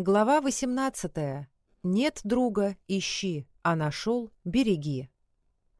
Глава 18. Нет друга, ищи, а нашел, береги.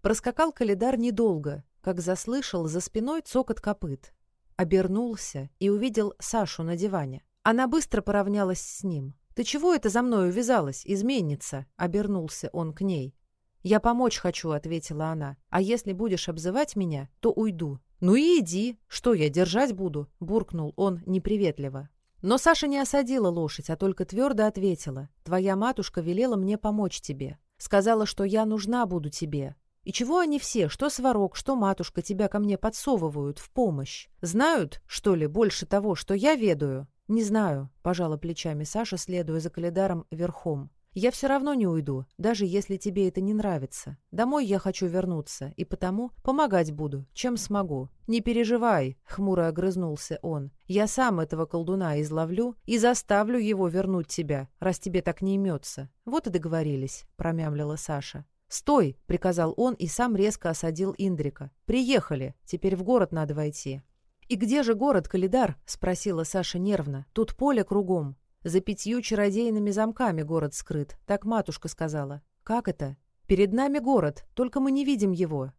Проскакал Калидар недолго, как заслышал за спиной цокот копыт. Обернулся и увидел Сашу на диване. Она быстро поравнялась с ним. «Ты чего это за мной увязалась, изменница?» — обернулся он к ней. «Я помочь хочу», — ответила она. «А если будешь обзывать меня, то уйду». «Ну и иди. Что я, держать буду?» — буркнул он неприветливо. Но Саша не осадила лошадь, а только твердо ответила. «Твоя матушка велела мне помочь тебе. Сказала, что я нужна буду тебе. И чего они все, что Сварог, что матушка, тебя ко мне подсовывают в помощь? Знают, что ли, больше того, что я ведаю?» «Не знаю», — пожала плечами Саша, следуя за Калидаром верхом. Я все равно не уйду, даже если тебе это не нравится. Домой я хочу вернуться, и потому помогать буду, чем смогу. Не переживай, — хмуро огрызнулся он. Я сам этого колдуна изловлю и заставлю его вернуть тебя, раз тебе так не имется. Вот и договорились, — промямлила Саша. «Стой!» — приказал он и сам резко осадил Индрика. «Приехали! Теперь в город надо войти!» «И где же город, Калидар?» — спросила Саша нервно. «Тут поле кругом». За пятью чародейными замками город скрыт, так матушка сказала. Как это? Перед нами город, только мы не видим его.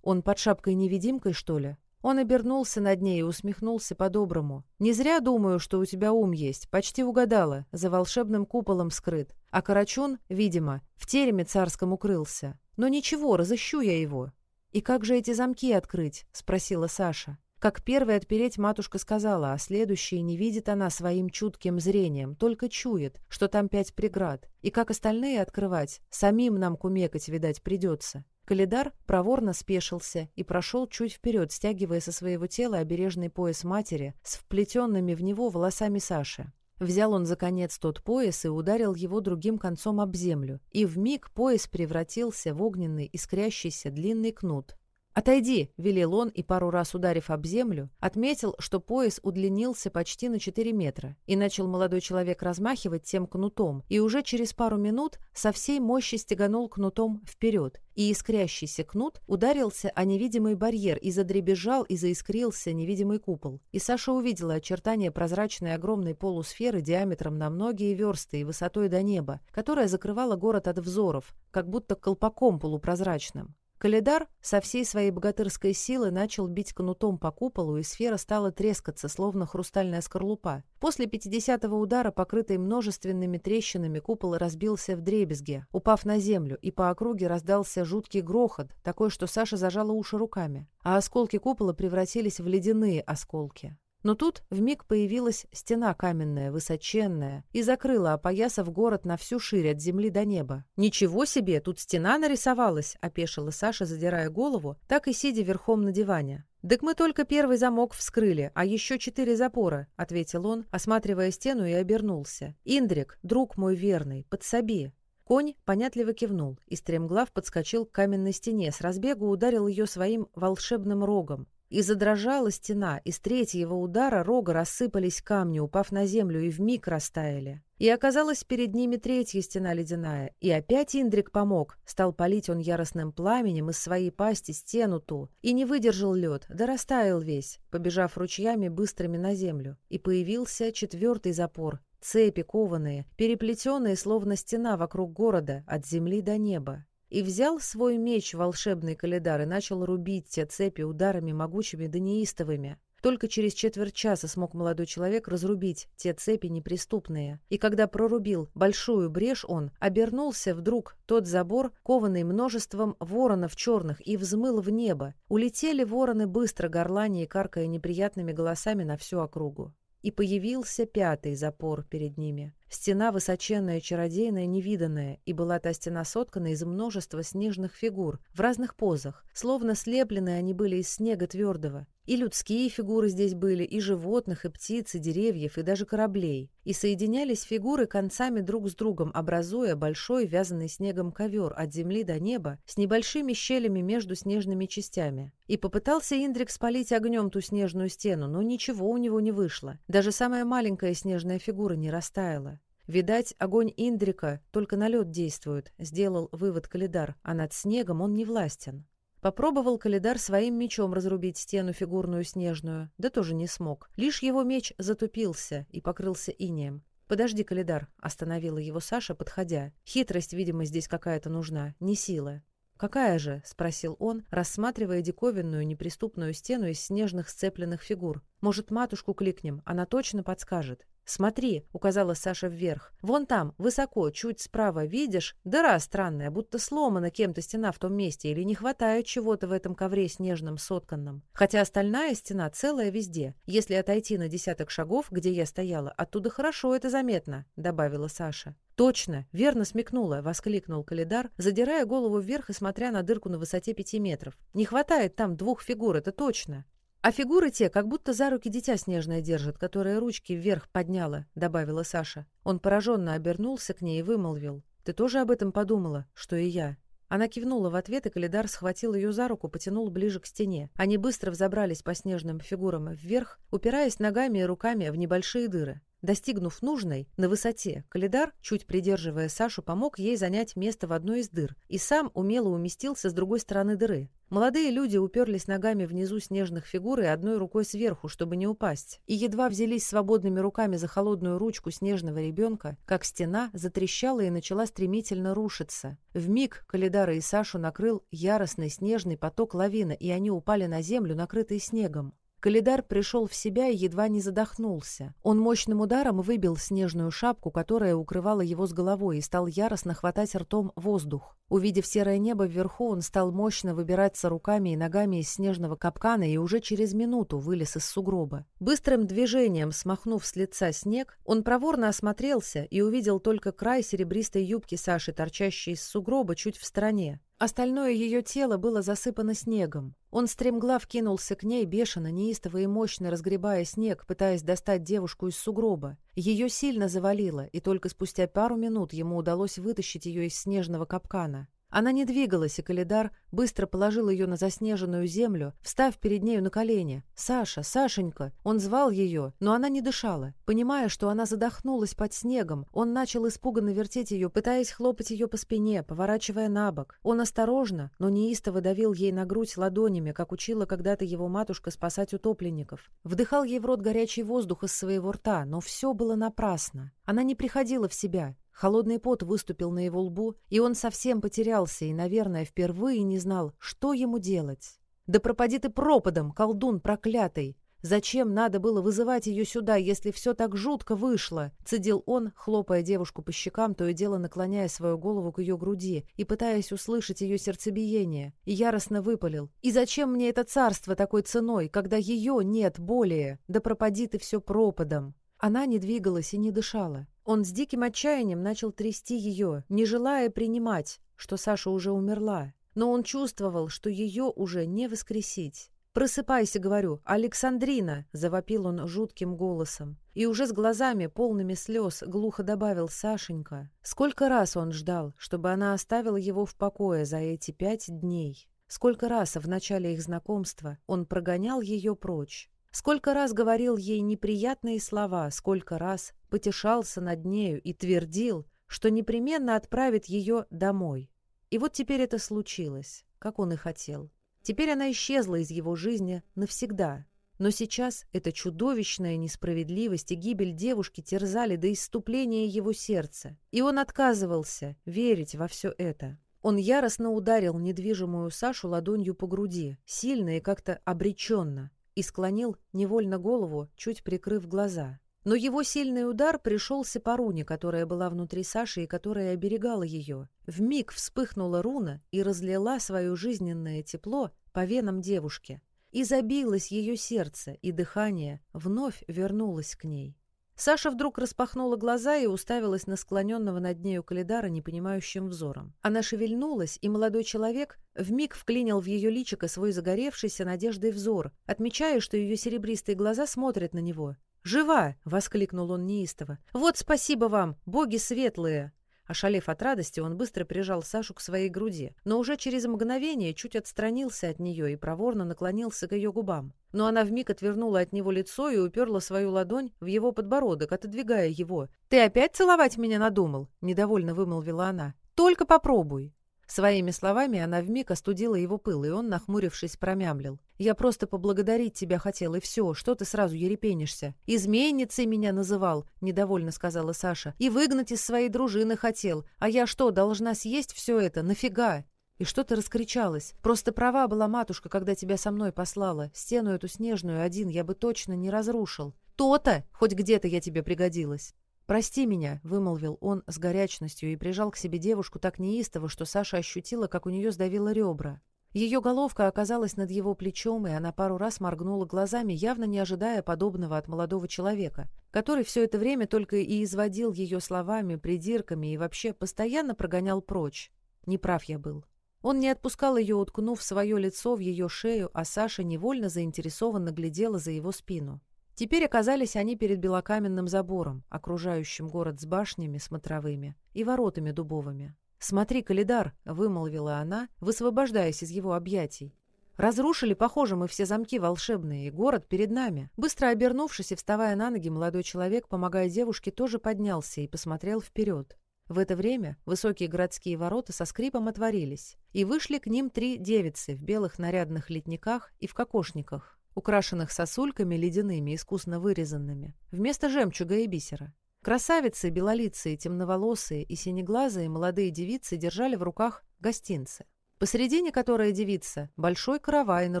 Он под шапкой-невидимкой, что ли? Он обернулся над ней и усмехнулся по-доброму. «Не зря думаю, что у тебя ум есть. Почти угадала. За волшебным куполом скрыт. А Карачун, видимо, в тереме царском укрылся. Но ничего, разыщу я его». «И как же эти замки открыть?» — спросила Саша. Как первая отпереть, матушка сказала, а следующая не видит она своим чутким зрением, только чует, что там пять преград. И как остальные открывать, самим нам кумекать, видать, придется. Калидар проворно спешился и прошел чуть вперед, стягивая со своего тела обережный пояс матери с вплетенными в него волосами Саши. Взял он за конец тот пояс и ударил его другим концом об землю, и в миг пояс превратился в огненный, искрящийся длинный кнут, «Отойди», — велел он и, пару раз ударив об землю, отметил, что пояс удлинился почти на 4 метра, и начал молодой человек размахивать тем кнутом, и уже через пару минут со всей мощи стеганул кнутом вперед, и искрящийся кнут ударился о невидимый барьер и задребезжал и заискрился невидимый купол. И Саша увидела очертания прозрачной огромной полусферы диаметром на многие версты и высотой до неба, которая закрывала город от взоров, как будто колпаком полупрозрачным. Калидар со всей своей богатырской силы начал бить кнутом по куполу, и сфера стала трескаться, словно хрустальная скорлупа. После 50-го удара, покрытый множественными трещинами, купол разбился в дребезге, упав на землю, и по округе раздался жуткий грохот, такой, что Саша зажала уши руками, а осколки купола превратились в ледяные осколки. Но тут в миг появилась стена каменная, высоченная, и закрыла, опоясав город на всю ширь от земли до неба. «Ничего себе, тут стена нарисовалась!» – опешила Саша, задирая голову, так и сидя верхом на диване. «Так мы только первый замок вскрыли, а еще четыре запора», — ответил он, осматривая стену и обернулся. «Индрик, друг мой верный, подсоби». Конь понятливо кивнул, и стремглав подскочил к каменной стене, с разбегу ударил ее своим волшебным рогом. И задрожала стена, и с третьего удара рога рассыпались камни, упав на землю, и вмиг растаяли. И оказалась перед ними третья стена ледяная, и опять Индрик помог. Стал палить он яростным пламенем из своей пасти стену ту, и не выдержал лед, да растаял весь, побежав ручьями быстрыми на землю. И появился четвертый запор, цепи кованые, переплетенные, словно стена вокруг города, от земли до неба и взял свой меч волшебный Калидар и начал рубить те цепи ударами могучими даниистовыми. Только через четверть часа смог молодой человек разрубить те цепи неприступные. И когда прорубил большую брешь он, обернулся вдруг тот забор, кованный множеством воронов черных, и взмыл в небо. Улетели вороны быстро, горлани и каркая неприятными голосами на всю округу. И появился пятый запор перед ними. Стена высоченная, чародейная, невиданная, и была та стена соткана из множества снежных фигур в разных позах. Словно слепленные они были из снега твердого. И людские фигуры здесь были, и животных, и птиц, и деревьев, и даже кораблей. И соединялись фигуры концами друг с другом, образуя большой вязанный снегом ковер от земли до неба с небольшими щелями между снежными частями. И попытался Индрик спалить огнем ту снежную стену, но ничего у него не вышло. Даже самая маленькая снежная фигура не растаяла. Видать, огонь Индрика только на лед действует, сделал вывод Калидар, а над снегом он не властен. Попробовал Калидар своим мечом разрубить стену фигурную снежную, да тоже не смог. Лишь его меч затупился и покрылся инеем. «Подожди, Калидар», — остановила его Саша, подходя. «Хитрость, видимо, здесь какая-то нужна, не сила». «Какая же?» — спросил он, рассматривая диковинную неприступную стену из снежных сцепленных фигур. «Может, матушку кликнем? Она точно подскажет». «Смотри», — указала Саша вверх. «Вон там, высоко, чуть справа, видишь? Дыра странная, будто сломана кем-то стена в том месте или не хватает чего-то в этом ковре снежном сотканном. Хотя остальная стена целая везде. Если отойти на десяток шагов, где я стояла, оттуда хорошо это заметно», — добавила Саша. «Точно! Верно смекнула!» — воскликнул Калидар, задирая голову вверх и смотря на дырку на высоте пяти метров. «Не хватает там двух фигур, это точно!» А фигуры те, как будто за руки дитя снежное держит, которое ручки вверх подняла, добавила Саша. Он пораженно обернулся к ней и вымолвил. Ты тоже об этом подумала, что и я. Она кивнула в ответ, и Калидар схватил ее за руку, потянул ближе к стене. Они быстро взобрались по снежным фигурам вверх, упираясь ногами и руками в небольшие дыры. Достигнув нужной, на высоте, Калидар, чуть придерживая Сашу, помог ей занять место в одной из дыр и сам умело уместился с другой стороны дыры. Молодые люди уперлись ногами внизу снежных фигур и одной рукой сверху, чтобы не упасть, и едва взялись свободными руками за холодную ручку снежного ребенка, как стена затрещала и начала стремительно рушиться. В миг Калидара и Сашу накрыл яростный снежный поток лавины, и они упали на землю, накрытые снегом. Калидар пришел в себя и едва не задохнулся. Он мощным ударом выбил снежную шапку, которая укрывала его с головой, и стал яростно хватать ртом воздух. Увидев серое небо вверху, он стал мощно выбираться руками и ногами из снежного капкана и уже через минуту вылез из сугроба. Быстрым движением, смахнув с лица снег, он проворно осмотрелся и увидел только край серебристой юбки Саши, торчащей из сугроба чуть в стороне. Остальное ее тело было засыпано снегом. Он стремглав кинулся к ней, бешено, неистово и мощно разгребая снег, пытаясь достать девушку из сугроба. Ее сильно завалило, и только спустя пару минут ему удалось вытащить ее из снежного капкана. Она не двигалась, и Калидар быстро положил ее на заснеженную землю, встав перед нею на колени. «Саша! Сашенька!» Он звал ее, но она не дышала. Понимая, что она задохнулась под снегом, он начал испуганно вертеть ее, пытаясь хлопать ее по спине, поворачивая на бок. Он осторожно, но неистово давил ей на грудь ладонями, как учила когда-то его матушка спасать утопленников. Вдыхал ей в рот горячий воздух из своего рта, но все было напрасно. Она не приходила в себя, Холодный пот выступил на его лбу, и он совсем потерялся и, наверное, впервые не знал, что ему делать. «Да пропади ты пропадом, колдун проклятый! Зачем надо было вызывать ее сюда, если все так жутко вышло?» — цедил он, хлопая девушку по щекам, то и дело наклоняя свою голову к ее груди и пытаясь услышать ее сердцебиение, и яростно выпалил. «И зачем мне это царство такой ценой, когда ее нет более? Да пропади ты все пропадом!» Она не двигалась и не дышала. Он с диким отчаянием начал трясти ее, не желая принимать, что Саша уже умерла. Но он чувствовал, что ее уже не воскресить. «Просыпайся, — говорю, — Александрина!» — завопил он жутким голосом. И уже с глазами, полными слез, глухо добавил Сашенька. Сколько раз он ждал, чтобы она оставила его в покое за эти пять дней. Сколько раз в начале их знакомства он прогонял ее прочь. Сколько раз говорил ей неприятные слова, сколько раз потешался над нею и твердил, что непременно отправит ее домой. И вот теперь это случилось, как он и хотел. Теперь она исчезла из его жизни навсегда. Но сейчас эта чудовищная несправедливость и гибель девушки терзали до иступления его сердца, и он отказывался верить во все это. Он яростно ударил недвижимую Сашу ладонью по груди, сильно и как-то обреченно, и склонил невольно голову, чуть прикрыв глаза. Но его сильный удар пришелся по руне, которая была внутри Саши и которая оберегала ее. В миг вспыхнула руна и разлила свое жизненное тепло по венам девушки. И забилось ее сердце, и дыхание вновь вернулось к ней. Саша вдруг распахнула глаза и уставилась на склоненного над нею Калидара непонимающим взором. Она шевельнулась, и молодой человек вмиг вклинил в ее личико свой загоревшийся надеждой взор, отмечая, что ее серебристые глаза смотрят на него. «Жива!» — воскликнул он неистово. «Вот спасибо вам, боги светлые!» А Ошалев от радости, он быстро прижал Сашу к своей груди, но уже через мгновение чуть отстранился от нее и проворно наклонился к ее губам. Но она вмиг отвернула от него лицо и уперла свою ладонь в его подбородок, отодвигая его. «Ты опять целовать меня надумал?» – недовольно вымолвила она. «Только попробуй!» Своими словами она вмиг остудила его пыл, и он, нахмурившись, промямлил. «Я просто поблагодарить тебя хотел, и все, что ты сразу ерепенишься?» «Изменницей меня называл», — недовольно сказала Саша. «И выгнать из своей дружины хотел. А я что, должна съесть все это? Нафига?» И что ты раскричалась? Просто права была матушка, когда тебя со мной послала. Стену эту снежную один я бы точно не разрушил. То-то! Хоть где-то я тебе пригодилась. «Прости меня», — вымолвил он с горячностью и прижал к себе девушку так неистово, что Саша ощутила, как у нее сдавило ребра. Ее головка оказалась над его плечом, и она пару раз моргнула глазами, явно не ожидая подобного от молодого человека, который все это время только и изводил ее словами, придирками и вообще постоянно прогонял прочь. Неправ я был. Он не отпускал ее, уткнув свое лицо в ее шею, а Саша невольно заинтересованно глядела за его спину. Теперь оказались они перед белокаменным забором, окружающим город с башнями смотровыми и воротами дубовыми. «Смотри, Калидар!» — вымолвила она, высвобождаясь из его объятий. «Разрушили, похоже, мы все замки волшебные, и город перед нами». Быстро обернувшись и вставая на ноги, молодой человек, помогая девушке, тоже поднялся и посмотрел вперед. В это время высокие городские ворота со скрипом отворились, и вышли к ним три девицы в белых нарядных летниках и в кокошниках украшенных сосульками ледяными, искусно вырезанными, вместо жемчуга и бисера. Красавицы, белолицые, темноволосые и синеглазые молодые девицы держали в руках гостинцы. Посередине которой девица – большой каравай на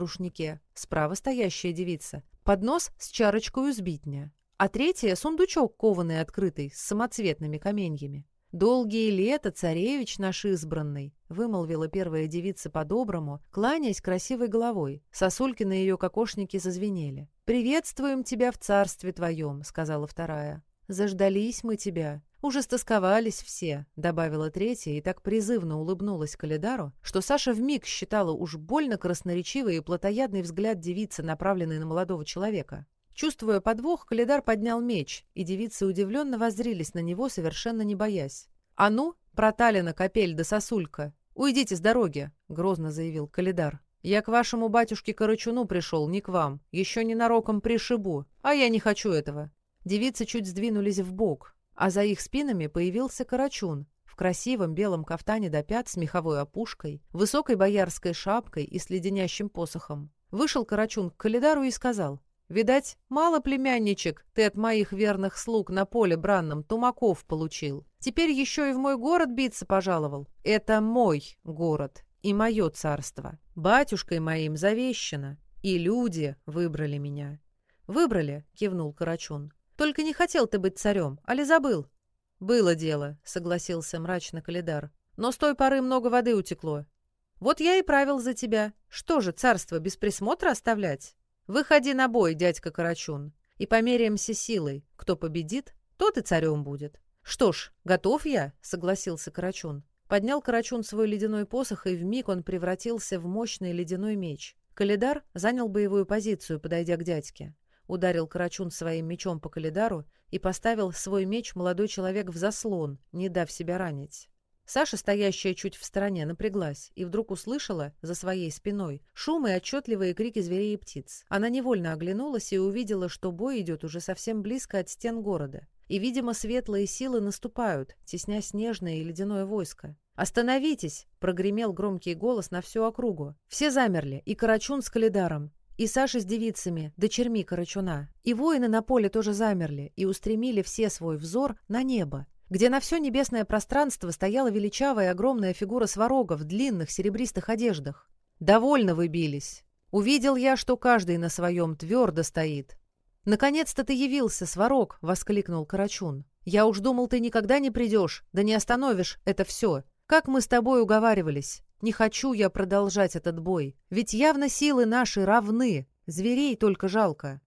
рушнике, справа стоящая девица – поднос с чарочкой узбитня, а третья – сундучок, кованый открытый, с самоцветными каменьями. «Долгие лета, царевич наш избранный!» — вымолвила первая девица по-доброму, кланяясь красивой головой. Сосульки на ее кокошнике зазвенели. «Приветствуем тебя в царстве твоем!» — сказала вторая. «Заждались мы тебя!» «Уже стосковались все», — добавила третья и так призывно улыбнулась Калидару, что Саша вмиг считала уж больно красноречивый и плотоядный взгляд девицы, направленный на молодого человека. Чувствуя подвох, Калидар поднял меч, и девицы удивленно воззрились на него, совершенно не боясь. «А ну, проталина, копель да сосулька! Уйдите с дороги!» — грозно заявил Калидар. «Я к вашему батюшке Карачуну пришел, не к вам. Еще ненароком пришибу, а я не хочу этого». Девицы чуть сдвинулись в бок, а за их спинами появился Карачун в красивом белом кафтане до пят с меховой опушкой, высокой боярской шапкой и с леденящим посохом. Вышел Карачун к Калидару и сказал — Видать, мало племянничек ты от моих верных слуг на поле бранном тумаков получил. Теперь еще и в мой город биться пожаловал. Это мой город и мое царство. Батюшкой моим завещено. И люди выбрали меня. Выбрали, кивнул Карачун. Только не хотел ты быть царем, а ли забыл? Было дело, согласился мрачно Калидар. Но с той поры много воды утекло. Вот я и правил за тебя. Что же, царство без присмотра оставлять? Выходи на бой, дядька Карачун, и померяемся силой. Кто победит, тот и царем будет. Что ж, готов я, согласился Карачун. Поднял Карачун свой ледяной посох, и в миг он превратился в мощный ледяной меч. Калидар занял боевую позицию, подойдя к дядьке. Ударил Карачун своим мечом по Калидару и поставил свой меч молодой человек в заслон, не дав себя ранить. Саша, стоящая чуть в стороне, напряглась и вдруг услышала за своей спиной шум и отчетливые крики зверей и птиц. Она невольно оглянулась и увидела, что бой идет уже совсем близко от стен города. И, видимо, светлые силы наступают, тесня снежное и ледяное войско. «Остановитесь!» — прогремел громкий голос на всю округу. Все замерли, и Карачун с Калидаром, и Саша с девицами, дочерьми Карачуна. И воины на поле тоже замерли и устремили все свой взор на небо, где на все небесное пространство стояла величавая огромная фигура сварога в длинных серебристых одеждах. Довольно выбились. Увидел я, что каждый на своем твердо стоит. «Наконец-то ты явился, сварог!» — воскликнул Карачун. «Я уж думал, ты никогда не придешь, да не остановишь это все. Как мы с тобой уговаривались. Не хочу я продолжать этот бой. Ведь явно силы наши равны, зверей только жалко».